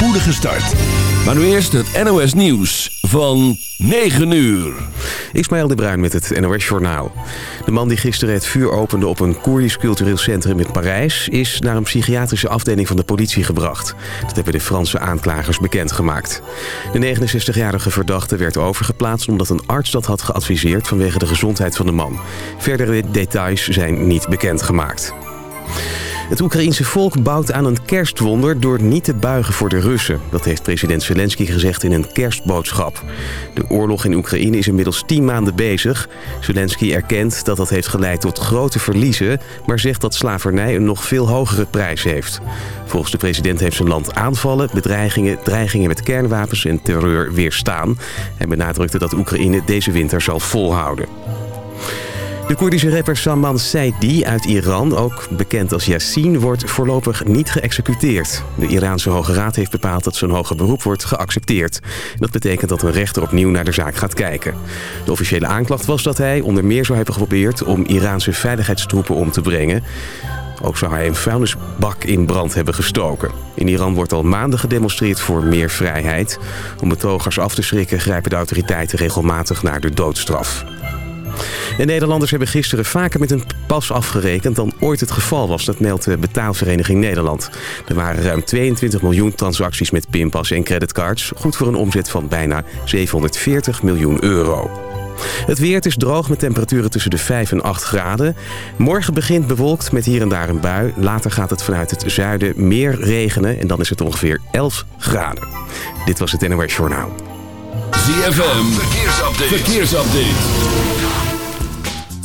spoedige start. Maar nu eerst het NOS Nieuws van 9 uur. Ismaël de Bruin met het NOS Journaal. De man die gisteren het vuur opende op een Koerdisch cultureel centrum in Parijs... is naar een psychiatrische afdeling van de politie gebracht. Dat hebben de Franse aanklagers bekendgemaakt. De 69-jarige verdachte werd overgeplaatst omdat een arts dat had geadviseerd... vanwege de gezondheid van de man. Verdere details zijn niet bekendgemaakt. Het Oekraïense volk bouwt aan een kerstwonder door niet te buigen voor de Russen. Dat heeft president Zelensky gezegd in een kerstboodschap. De oorlog in Oekraïne is inmiddels tien maanden bezig. Zelensky erkent dat dat heeft geleid tot grote verliezen... maar zegt dat slavernij een nog veel hogere prijs heeft. Volgens de president heeft zijn land aanvallen, bedreigingen, dreigingen met kernwapens en terreur weerstaan. Hij benadrukte dat Oekraïne deze winter zal volhouden. De Koerdische rapper Salman Saidi uit Iran, ook bekend als Yassin, wordt voorlopig niet geëxecuteerd. De Iraanse Hoge Raad heeft bepaald dat zijn hoger beroep wordt geaccepteerd. Dat betekent dat een rechter opnieuw naar de zaak gaat kijken. De officiële aanklacht was dat hij onder meer zou hebben geprobeerd om Iraanse veiligheidstroepen om te brengen. Ook zou hij een vuilnisbak in brand hebben gestoken. In Iran wordt al maanden gedemonstreerd voor meer vrijheid. Om betogers af te schrikken grijpen de autoriteiten regelmatig naar de doodstraf. De Nederlanders hebben gisteren vaker met een pas afgerekend dan ooit het geval was. Dat meldt de betaalvereniging Nederland. Er waren ruim 22 miljoen transacties met pinpas en creditcards. Goed voor een omzet van bijna 740 miljoen euro. Het weer is droog met temperaturen tussen de 5 en 8 graden. Morgen begint bewolkt met hier en daar een bui. Later gaat het vanuit het zuiden meer regenen en dan is het ongeveer 11 graden. Dit was het NOS Journaal. ZFM, verkeersupdate. verkeersupdate.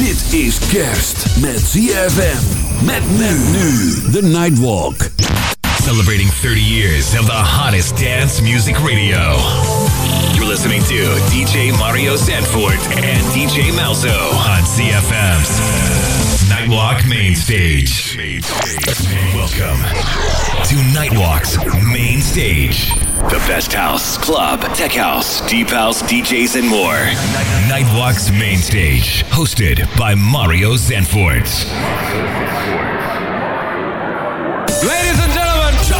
Dit is kerst met ZFM. Met men nu. The Nightwalk. Celebrating 30 years of the hottest dance music radio. You're listening to DJ Mario Sanford and DJ Malzo on CFM's Nightwalk Main Stage. Welcome to Nightwalk's Main Stage. The best house, club, tech house, deep house, DJs, and more. Nightwalk's Main Stage, hosted by Mario Sanford. Ladies and gentlemen.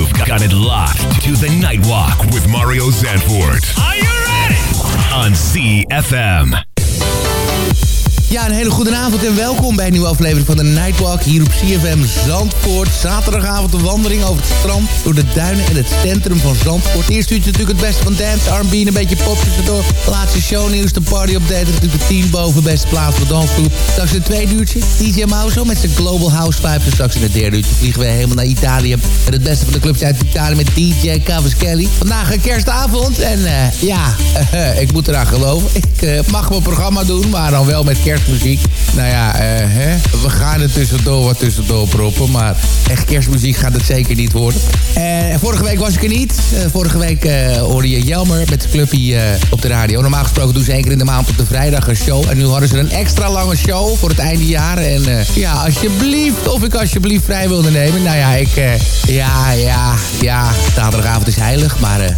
You've got it locked to the Nightwalk with Mario Zandvoort. Are you ready? On CFM. Ja, een hele goede avond en welkom bij een nieuwe aflevering van de Nightwalk hier op CFM Zandvoort. Zaterdagavond een wandeling over het strand, door de duinen en het centrum van Zandvoort. Eerst uurtje natuurlijk het beste van dance, R&B en een beetje pop tussendoor. Laatste shownieuws, de party update, natuurlijk de 10 boven beste plaats voor dansgroep. Straks het tweede uurtje, DJ Mauso met zijn Global House Vibes. En straks in het derde uurtje vliegen we helemaal naar Italië. Met het beste van de clubs uit Italië met DJ Kelly. Vandaag een kerstavond en uh, ja, ik moet eraan geloven. Ik uh, mag mijn programma doen, maar dan wel met kerst kerstmuziek. Nou ja, uh, hè? we gaan er tussendoor wat tussendoor proppen. Maar echt kerstmuziek gaat het zeker niet worden. En vorige week was ik er niet. Uh, vorige week uh, hoorde je Jelmer met Clubby op de radio. Normaal gesproken doen ze één keer in de maand op de vrijdag een show. En nu hadden ze een extra lange show voor het einde jaar. En ja, alsjeblieft, of ik alsjeblieft vrij wilde nemen. Nou ja, ik... ja, ja, ja. Zaterdagavond is heilig. Maar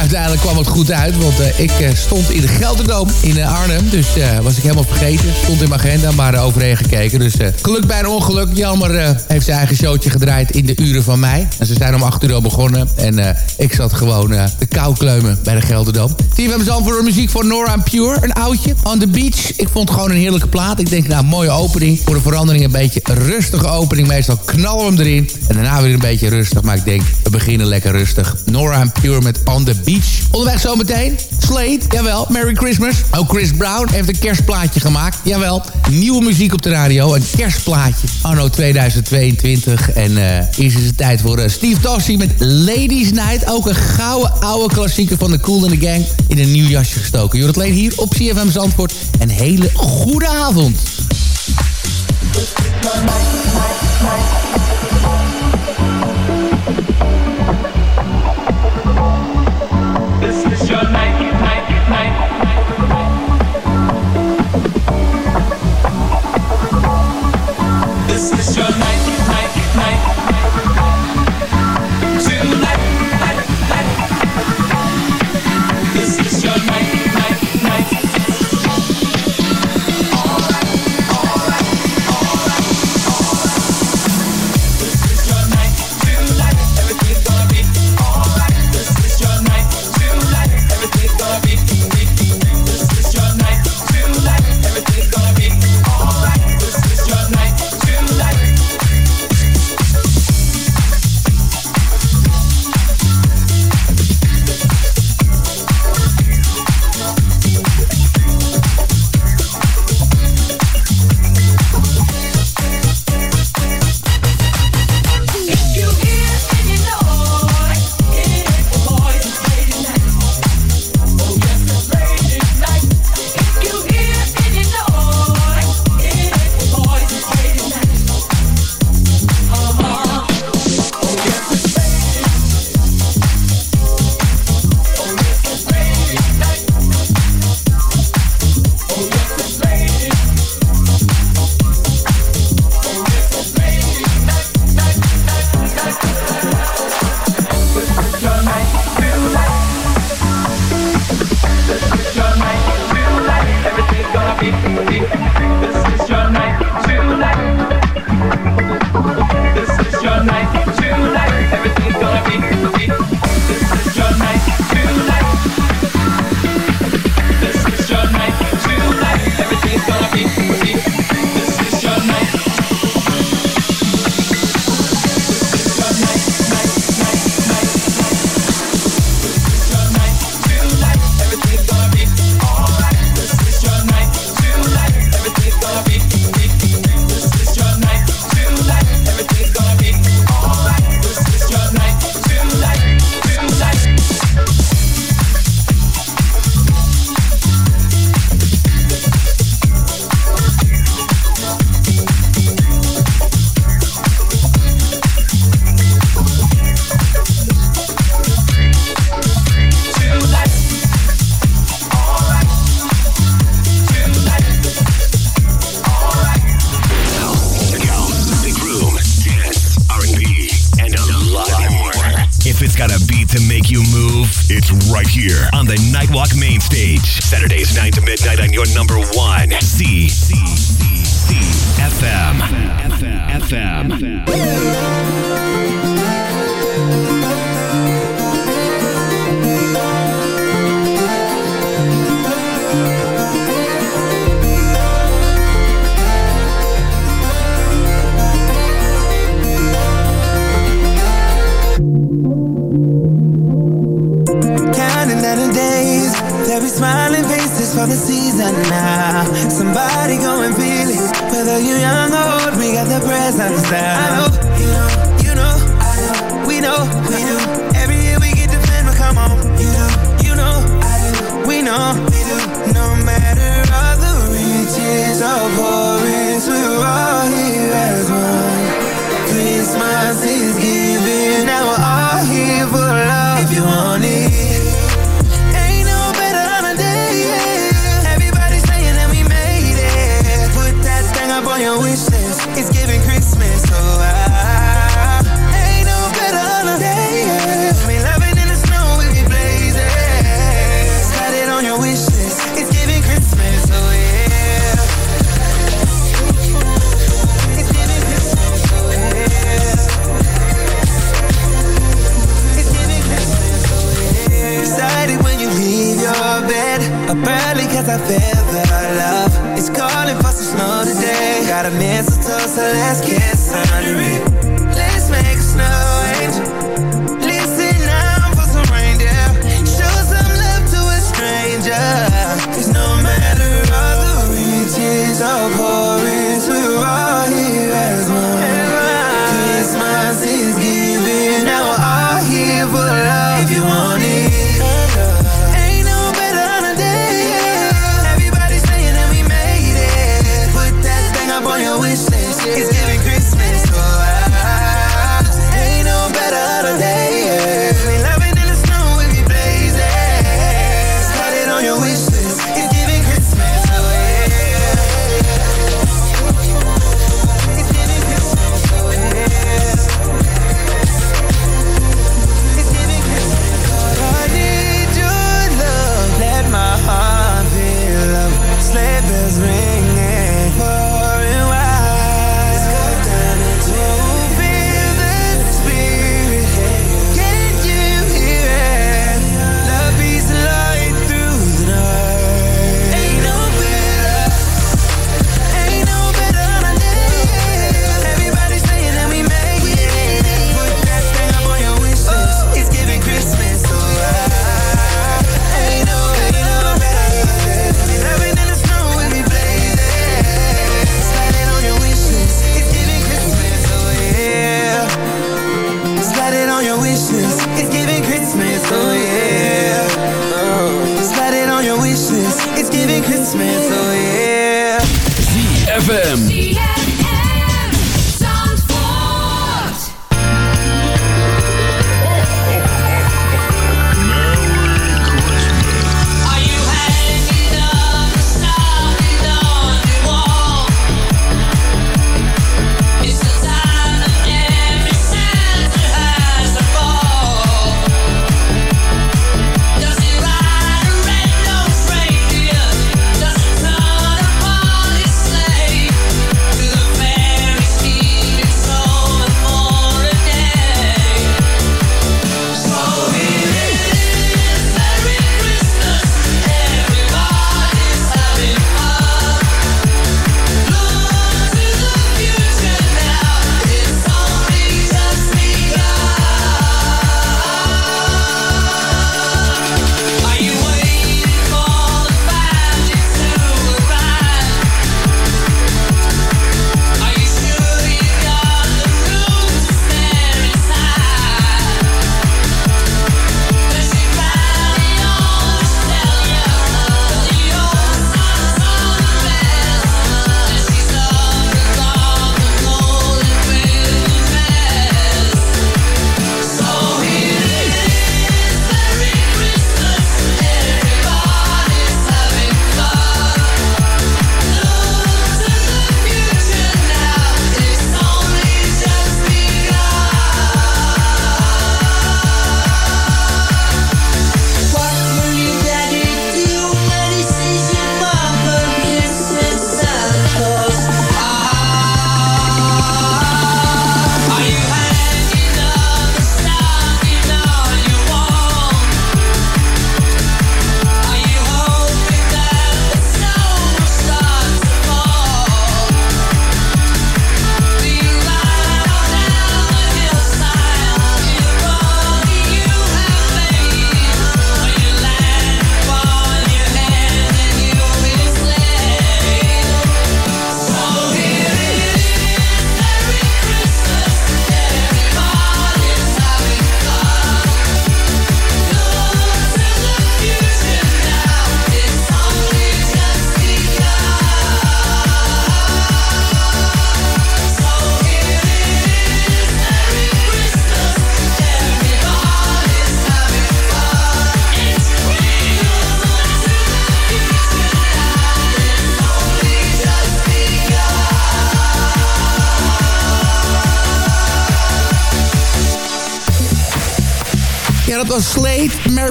uiteindelijk kwam het goed uit. Want ik stond in de Gelderdoom in Arnhem. Dus was ik helemaal vergeten Stond in mijn agenda, maar overheen gekeken. Dus uh, geluk bij een ongeluk. Jammer uh, heeft zijn eigen showtje gedraaid in de uren van mij. En ze zijn om 8 uur al begonnen. En ik zat gewoon de kou kleumen bij de Gelderdoom. Zie we hebben voor muziek van Nora Pure. Een oudje. On the Beach. Ik vond gewoon een heerlijke plaat. Ik denk, nou, mooie opening. Voor de verandering een beetje rustige opening. Meestal knallen we hem erin. En daarna weer een beetje rustig. Maar ik denk, we beginnen lekker rustig. Nora Pure met On the Beach. Onderweg zometeen. Slade, jawel. Merry Christmas. Ook Chris Brown heeft een kerstplaatje gemaakt Jawel, nieuwe muziek op de radio. Een kerstplaatje. Anno 2022. En uh, is het tijd voor uh, Steve Tossie met Ladies Night. Ook een gouden oude klassieker van de Cool in the Gang. In een nieuw jasje gestoken. Je hoort alleen hier op CFM Zandvoort. Een hele goede avond.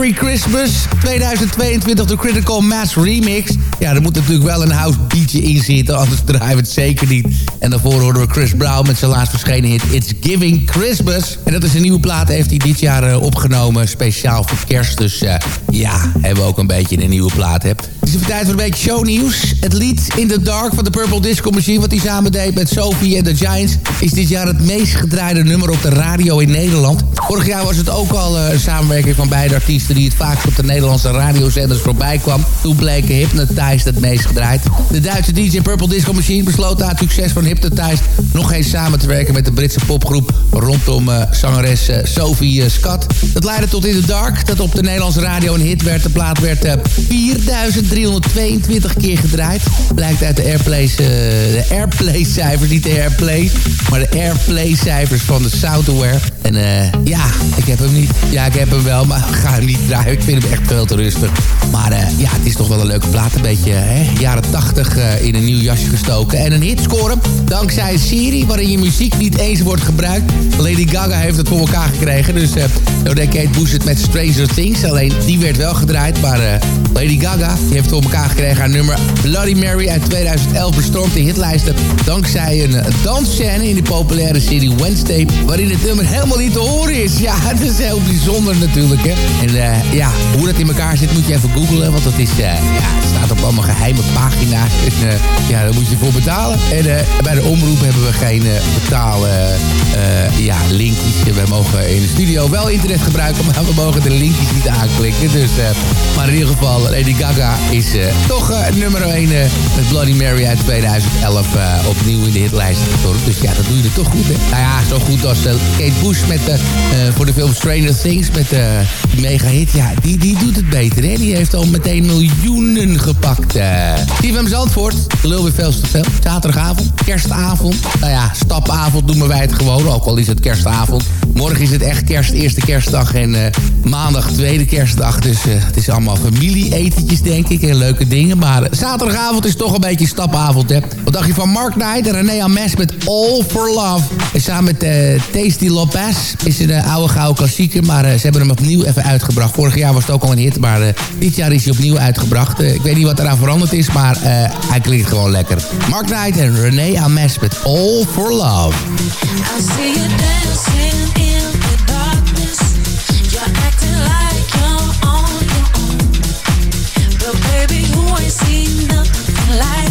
Merry Christmas 2022, de Critical Mass Remix. Ja, er moet natuurlijk wel een house beatje in zitten, anders draaien we het zeker niet. En daarvoor hoorden we Chris Brown met zijn laatst verschenen hit It's Giving Christmas. En dat is een nieuwe plaat, heeft hij dit jaar eh, opgenomen, speciaal voor kerst. Dus eh, ja, hebben we ook een beetje een nieuwe plaat. Hè is het tijd voor een beetje shownieuws. Het lied In the Dark van de Purple Disco Machine... wat hij samen deed met Sophie en de Giants... is dit jaar het meest gedraaide nummer op de radio in Nederland. Vorig jaar was het ook al eh, een samenwerking van beide artiesten... die het vaakst op de Nederlandse radiozenders voorbij kwam. Toen bleek Hypnotized het meest gedraaid. De Duitse DJ Purple Disco Machine besloot na het succes van Hypnotized... nog eens samen te werken met de Britse popgroep... rondom eh, zangeres eh, Sophie uh, Dat leidde tot In the Dark, dat op de Nederlandse radio een hit werd. De plaat werd 4300. 322 keer gedraaid. Blijkt uit de Airplays, eh, de Airplay-cijfers, niet de Airplay, maar de Airplay-cijfers van de Soundware. En eh, ja, ik heb hem niet. Ja, ik heb hem wel, maar ga hem niet draaien. Ik vind hem echt veel te rustig. Maar eh, ja, het is toch wel een leuke plaat. Een beetje hè, jaren 80 in een nieuw jasje gestoken. En een hitscore dankzij een serie waarin je muziek niet eens wordt gebruikt. Lady Gaga heeft het voor elkaar gekregen. Dus zo de Kate Bush het met Stranger Things. Alleen die werd wel gedraaid, maar Lady Gaga heeft voor elkaar gekregen. Haar nummer Bloody Mary uit 2011 bestormt de hitlijsten. Dankzij een dansscène in de populaire serie Wednesday. Waarin het nummer helemaal niet te horen is. Ja, het is heel bijzonder natuurlijk. Hè. En eh, ja, hoe dat in elkaar zit moet je even googlen. Want dat is, eh, ja, staat op allemaal geheime pagina's. En, eh, ja, daar moet je voor betalen. En bij de omroep hebben we geen betalen ja, linkjes. We mogen in de studio wel internet gebruiken, maar we mogen de linkjes niet aanklikken. Dus, maar in ieder geval, Lady Gaga is eh, toch eh, nummer 1 met Bloody Mary uit 2011 eh, opnieuw in de hitlijst gestorven. Dus ja, dat doe je er toch goed, hè? Nou ja, zo goed als eh, Kate Bush met, eh, eh, voor de film Stranger Things met eh, die mega hit. Ja, die, die doet het beter, hè? Die heeft al meteen miljoenen gepakt. eh TVM Zandvoort, lul weer veel te veel. Zaterdagavond, kerstavond. Nou ja, stapavond noemen wij het gewoon, ook al is het kerstavond. Morgen is het echt kerst, eerste kerstdag en eh, maandag tweede kerstdag. Dus eh, het is allemaal familie-etentjes, denk ik, leuke dingen. Maar zaterdagavond is toch een beetje stapavond, hè. Wat dacht je van Mark Knight en René Ames met All for Love? En samen met eh, Tasty Lopez is een oude gouden klassieker, maar eh, ze hebben hem opnieuw even uitgebracht. Vorig jaar was het ook al een hit, maar eh, dit jaar is hij opnieuw uitgebracht. Ik weet niet wat eraan veranderd is, maar hij klinkt gewoon lekker. Mark Knight en René Ames met All for Love. I see you dancing seen the light.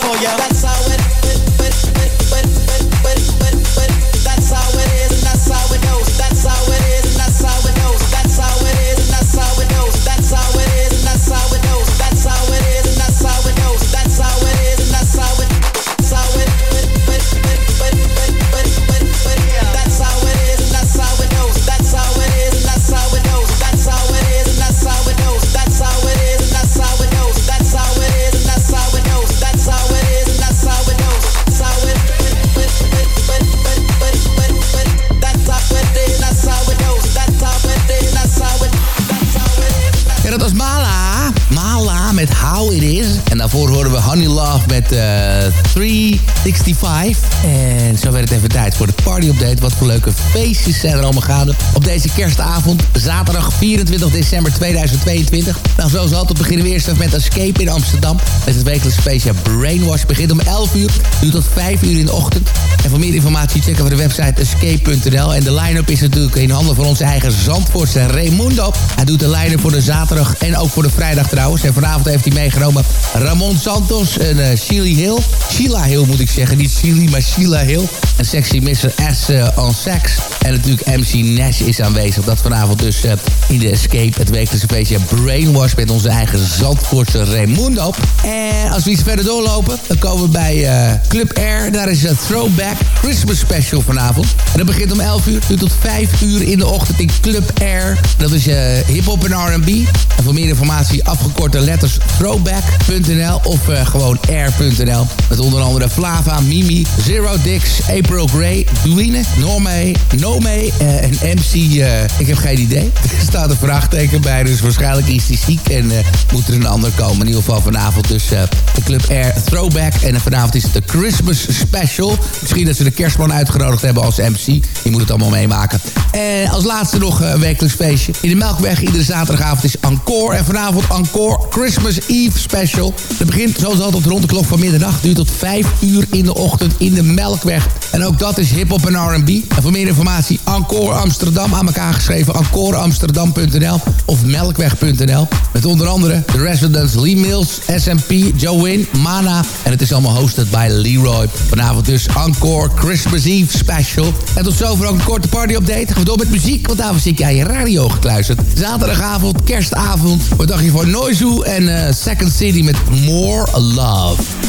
For ya. Met How It Is. En daarvoor horen we Honey Love met eh 365. En zo werd het even tijd voor de party-update. Wat voor leuke feestjes zijn er allemaal gaande op deze kerstavond. Zaterdag 24 december 2022. Nou, zoals altijd beginnen we eerst even met Escape in Amsterdam. Met het wekelijkse feestje Brainwash. Begint om 11 uur, duurt tot 5 uur in de ochtend. En voor meer informatie checken we de website escape.nl. En de line-up is natuurlijk in handen van onze eigen Zandvoortse Raimundo. Hij doet de line-up voor de zaterdag en ook voor de vrijdag trouwens. En vanavond heeft hij meegenomen Ramon Santos en uh, Sheila Hill. Sheila Hill moet ik zeggen, niet Sheila, maar Sheila Hill. En sexy Mr. S uh, on sax. En natuurlijk MC Nash is aanwezig. Dat vanavond dus uh, in de Escape, het wekelijkse feestje Brainwash... met onze eigen Zandvoortse Raimundo. En als we iets verder doorlopen, dan komen we bij Club Air. Daar is een throwback Christmas special vanavond. En dat begint om 11 uur, duurt tot 5 uur in de ochtend in Club Air. Dat is hip-hop en RB. En voor meer informatie afgekorte letters throwback.nl of uh, gewoon air.nl. Met onder andere Flava, Mimi, Zero Dix, April Grey, Duine, Norme, Nome uh, en MC. Uh, ik heb geen idee. Er staat een vraagteken bij, dus waarschijnlijk is die ziek en moet er een ander komen. In ieder geval vanavond dus de Club Air Throwback. En vanavond is het de Christmas Special. Misschien dat ze de kerstman uitgenodigd hebben als MC. Die moet het allemaal meemaken. En als laatste nog een wekelijks feestje. In de Melkweg iedere zaterdagavond is Encore. En vanavond Encore Christmas Eve Special. Dat begint zoals altijd rond de klok van middernacht. Duurt tot 5 uur in de ochtend in de Melkweg. En ook dat is hip-hop en RB. En voor meer informatie Encore Amsterdam aan elkaar geschreven. EncoreAmsterdam.nl of Melkweg.nl. Met onder andere de Residents Lee Mills, SMP, Joe Mana. En het is allemaal hosted bij Leroy. Vanavond dus Encore Christmas Eve Special. En tot zover ook een korte party-update. Gaan we door met muziek, want daarvoor je aan je radio gekluisterd. Zaterdagavond, kerstavond. Wat dacht je voor Noizu en uh, Eh, second City met More Love.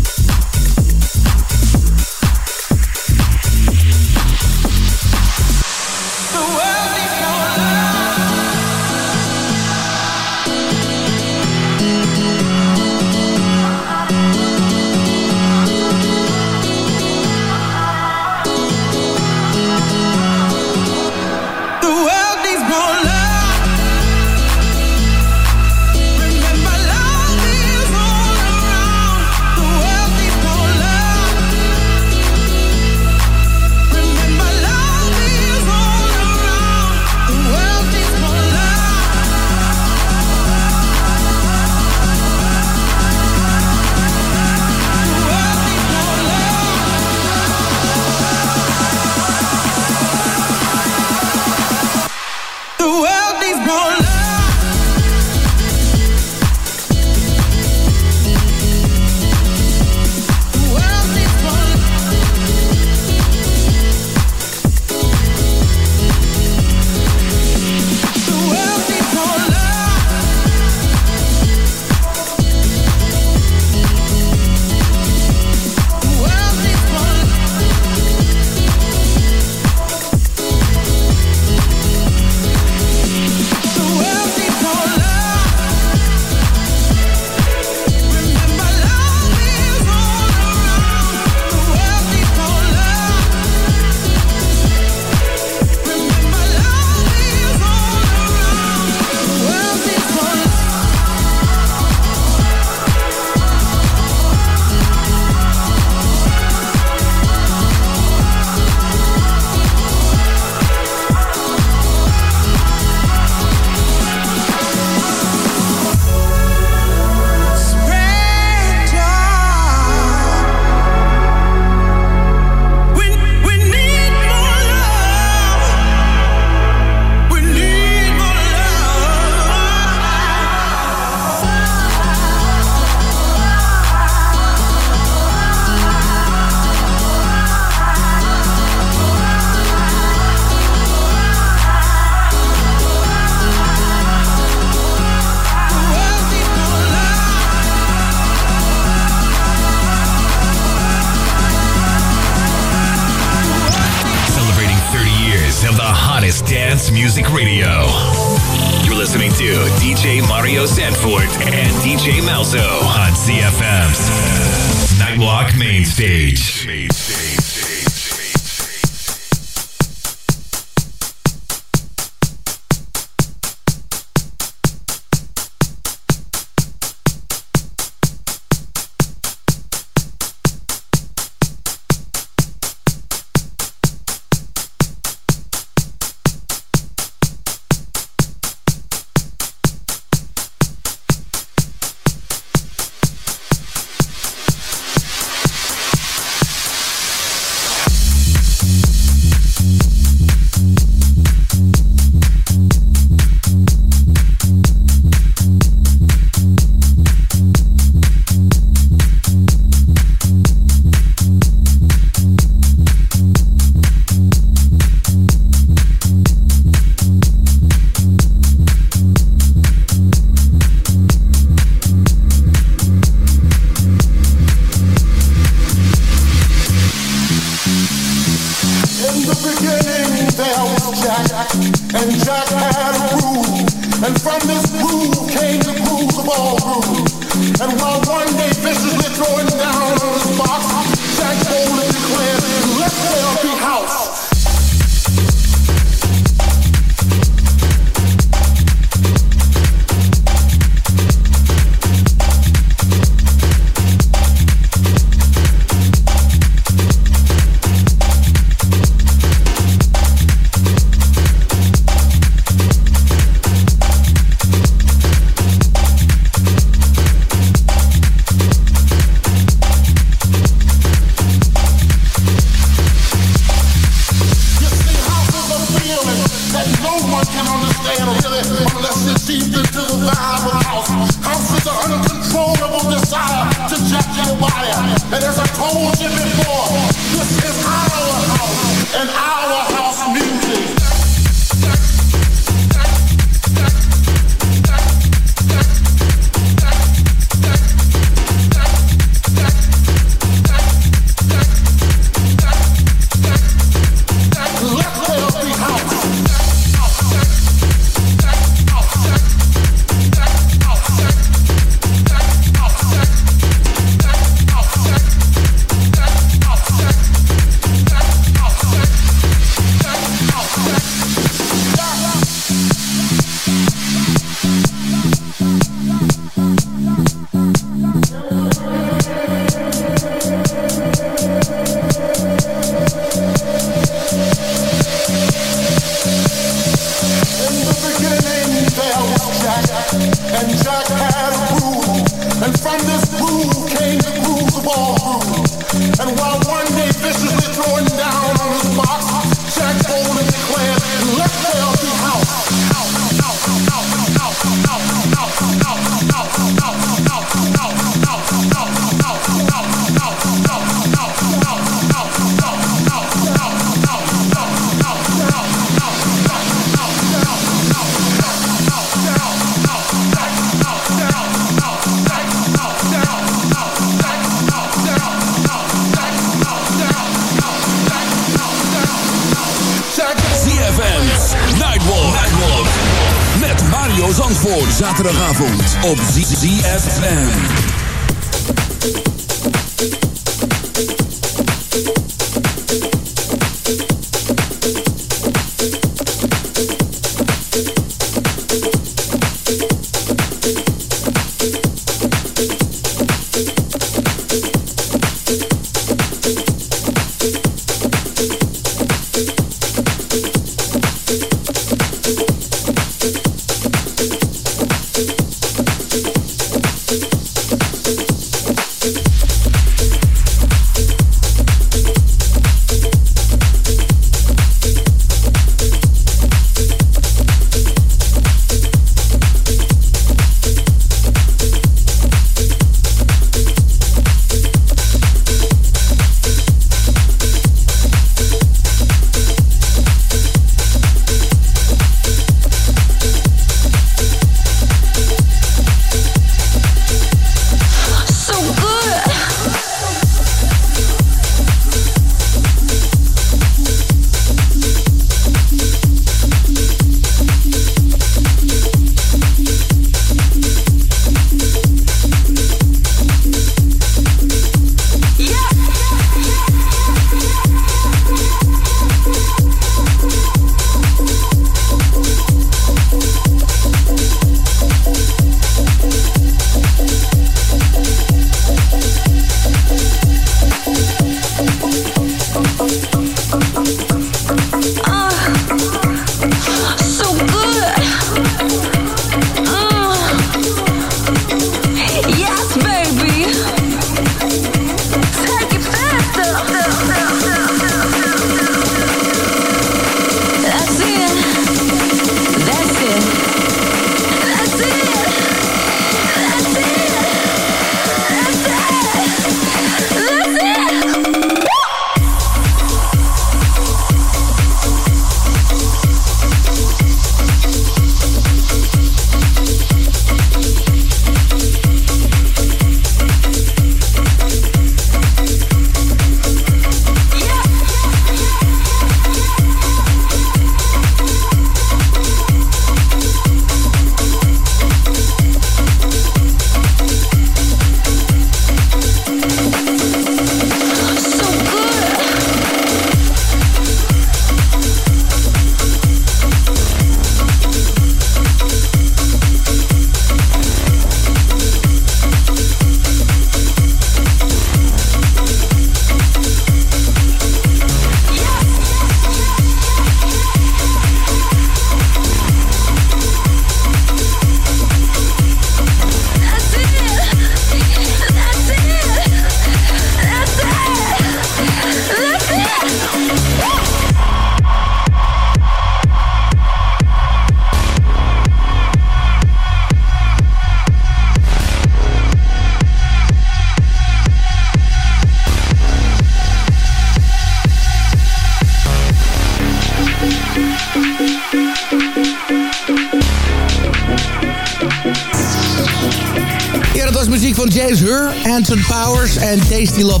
estilo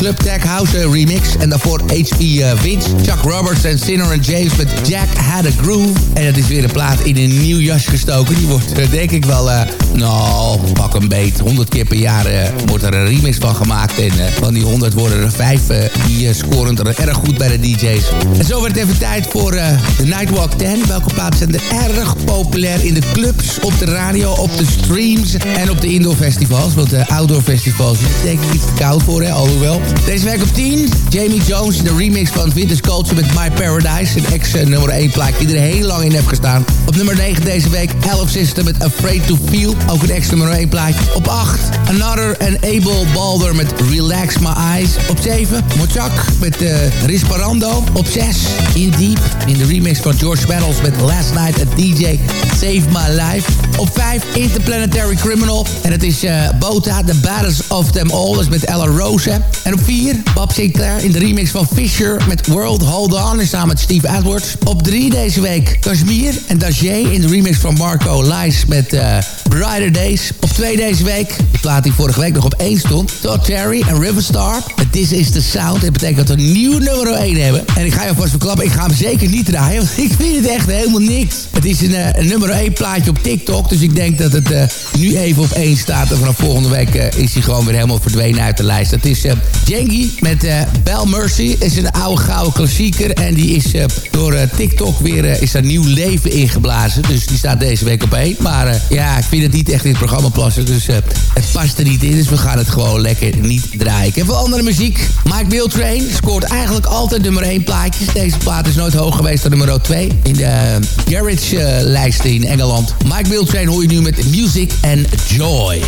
Club Tech House eh, remix. En daarvoor H.P. eh, Vince, Chuck Roberts en Sinner en James met Jack Had a Groove. En het is weer een plaat in een nieuw jas gestoken. Die wordt eh, denk ik wel, nou, pak een beet. 100 keer per jaar wordt er een remix van gemaakt. En van die 100 worden er 5 eh, die scoren er erg goed bij de DJ's. En zo werd het even tijd voor de Nightwalk 10. Welke plaatsen zijn er erg populair in de clubs, op de radio, op de streams en op de indoor festivals. Want de outdoor festivals is denk ik iets te koud voor, hè, alhoewel. Deze week op 10, Jamie Jones in de remix van Vintage Culture met My Paradise. Een ex-nummer 1 plaat die er heel lang in heeft gestaan. Op nummer 9 deze week, Elf Sister met Afraid to Feel. Ook een ex-nummer 1 plaatje. Op 8, Another and Abel Balder met Relax My Eyes. Op 7, Mochak met uh, Risparando. Op 6, In Deep in de remix van George Battles met Last Night a DJ Save My Life. Op 5, Interplanetary Criminal. En het is uh, Bota, The Baddest of Them All. Dat is met Ella Rose. En op 4, Bob Sinclair in de remix van Fisher met World Hold On. En samen met Steve Edwards. Op 3 deze week, Kashmir en Dacier in de remix van Marco Lies met uh, Brighter Days. Op 2 deze week, de plaat die vorige week nog op 1 stond. Todd Terry en Riverstar This Is The Sound. Dat betekent dat we een nieuw nummer 1 hebben. En ik ga je alvast verklappen, ik ga hem zeker niet draaien. Want ik vind het echt helemaal niks. Het is een, een nummer 1 plaatje op TikTok. Dus ik denk dat het nu even op 1 staat. En vanaf volgende week is hij gewoon weer helemaal verdwenen uit de lijst. Dat is Jengi met Bell Mercy. Het is een oude gouden klassieker. En die is door TikTok weer is er nieuw leven ingeblazen. Dus die staat deze week op 1. Maar ja, ik vind het niet echt in het programma passen. Dus het past er niet in. Dus we gaan het gewoon lekker niet draaien. Ik heb andere muziek. Mike Biltrain scoort eigenlijk altijd nummer 1 plaatjes. Deze plaat is nooit hoog geweest dan nummer 2. In de Garage-lijsten in Engeland. Mike Biltrain hoor je nu met Music and Joy.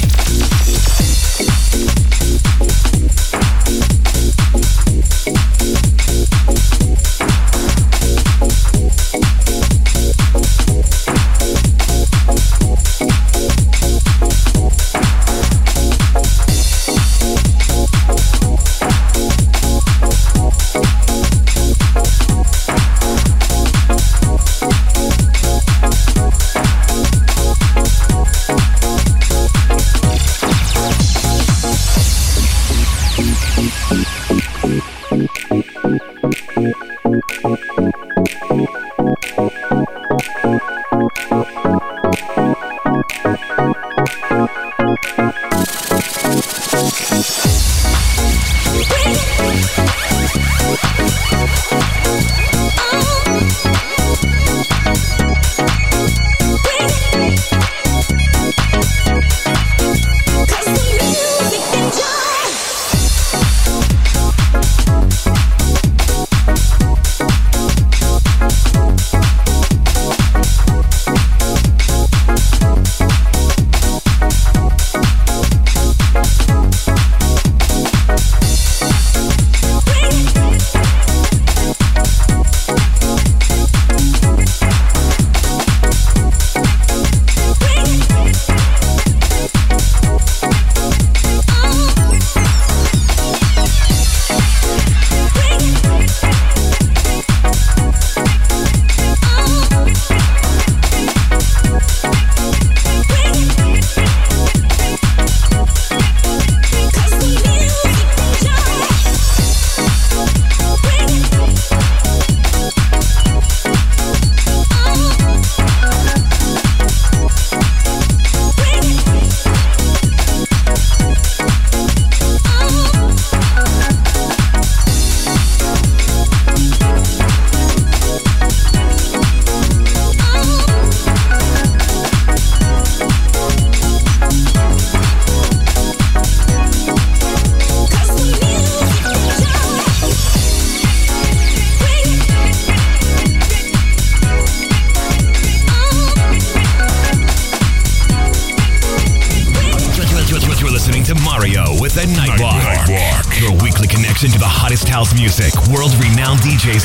Música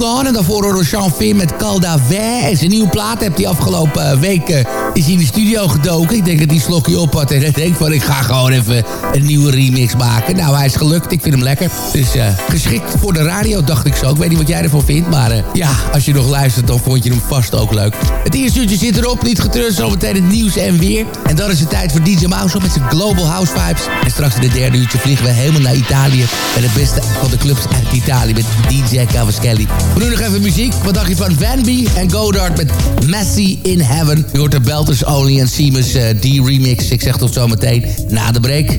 Hold. En daarvoor Jean Finn met Caldavé. En zijn nieuwe plaat heeft hij afgelopen week eh, is in de studio gedoken. Ik denk dat hij slokje op had. En hij denkt van, ik ga gewoon even een nieuwe remix maken. Nou, hij is gelukt. Ik vind hem lekker. Dus eh, geschikt voor de radio, dacht ik zo. Ik weet niet wat jij ervan vindt. Maar eh, ja, als je nog luistert, dan vond je hem vast ook leuk. Het eerste uurtje zit erop. Niet getreurd, zometeen het nieuws en weer. En dan is het tijd voor DJ Mouse met zijn Global House Vibes. En straks in het derde uurtje vliegen we helemaal naar Italië. Met het beste van de clubs uit Italië. Met DJ Cavaschelli. Maar nu nog even muziek. Wat dacht je van Van en Godard met Messi in Heaven. Je hoort de Belters Only en Seamus eh, D-remix. Ik zeg tot zometeen na de break.